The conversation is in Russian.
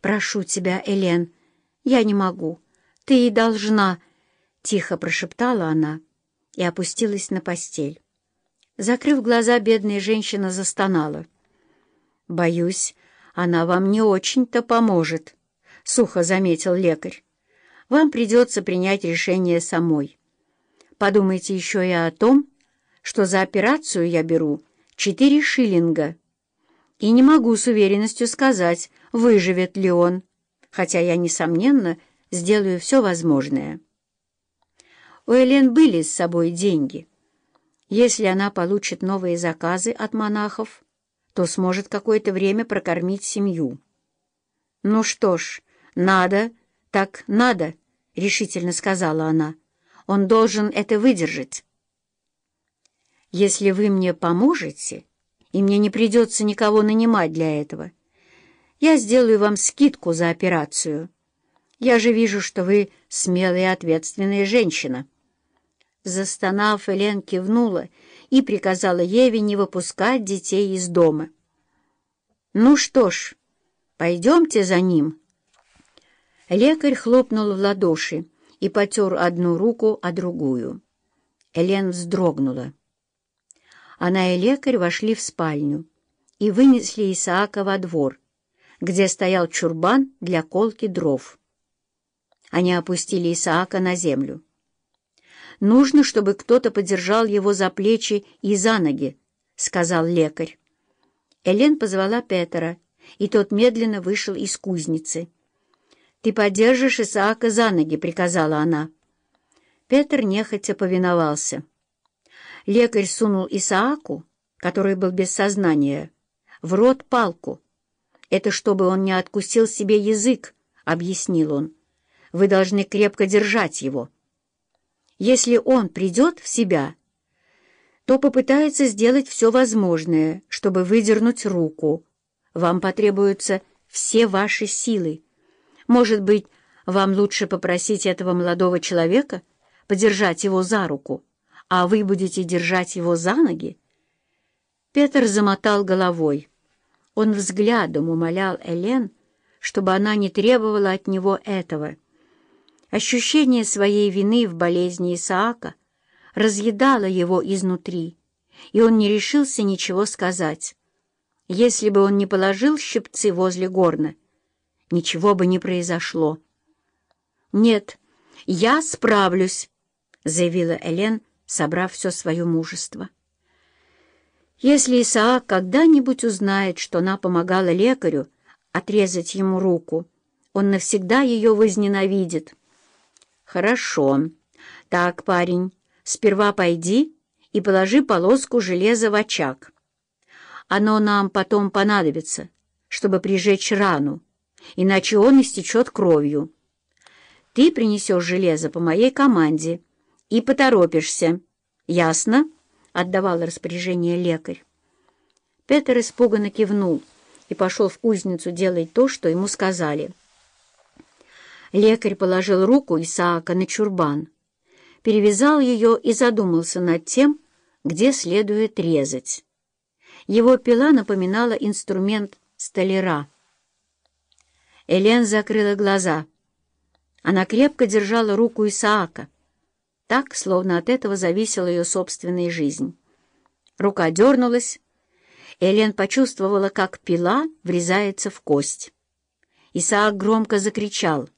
«Прошу тебя, Элен, я не могу. Ты и должна...» — тихо прошептала она и опустилась на постель. Закрыв глаза, бедная женщина застонала. «Боюсь, она вам не очень-то поможет», — сухо заметил лекарь. «Вам придется принять решение самой. Подумайте еще и о том, что за операцию я беру четыре шиллинга. И не могу с уверенностью сказать, выживет ли он, хотя я, несомненно, сделаю все возможное. У Элен были с собой деньги. Если она получит новые заказы от монахов, то сможет какое-то время прокормить семью. «Ну что ж, надо, так надо», — решительно сказала она. «Он должен это выдержать». «Если вы мне поможете, и мне не придется никого нанимать для этого, я сделаю вам скидку за операцию. Я же вижу, что вы смелая и ответственная женщина». Застонав, Элен кивнула и приказала Еве не выпускать детей из дома. «Ну что ж, пойдемте за ним». Лекарь хлопнул в ладоши и потер одну руку, а другую. Элен вздрогнула. Она и лекарь вошли в спальню и вынесли Исаака во двор, где стоял чурбан для колки дров. Они опустили Исаака на землю. «Нужно, чтобы кто-то подержал его за плечи и за ноги», — сказал лекарь. Элен позвала Петера, и тот медленно вышел из кузницы. «Ты подержишь Исаака за ноги», — приказала она. Петр нехотя повиновался. Лекарь сунул Исааку, который был без сознания, в рот палку. «Это чтобы он не откусил себе язык», — объяснил он. «Вы должны крепко держать его». Если он придет в себя, то попытается сделать все возможное, чтобы выдернуть руку. Вам потребуются все ваши силы. Может быть, вам лучше попросить этого молодого человека подержать его за руку, а вы будете держать его за ноги? Петр замотал головой. Он взглядом умолял Элен, чтобы она не требовала от него этого — Ощущение своей вины в болезни Исаака разъедало его изнутри, и он не решился ничего сказать. Если бы он не положил щипцы возле горна, ничего бы не произошло. «Нет, я справлюсь», — заявила Элен, собрав все свое мужество. Если Исаак когда-нибудь узнает, что она помогала лекарю отрезать ему руку, он навсегда ее возненавидит. «Хорошо. Так, парень, сперва пойди и положи полоску железа в очаг. Оно нам потом понадобится, чтобы прижечь рану, иначе он истечет кровью. Ты принесешь железо по моей команде и поторопишься. Ясно?» — отдавал распоряжение лекарь. Петр испуганно кивнул и пошел в кузницу делать то, что ему сказали. Лекарь положил руку Исаака на чурбан, перевязал ее и задумался над тем, где следует резать. Его пила напоминала инструмент столяра. Элен закрыла глаза. Она крепко держала руку Исаака, так, словно от этого зависела ее собственная жизнь. Рука дернулась, Элен почувствовала, как пила врезается в кость. Исаак громко закричал —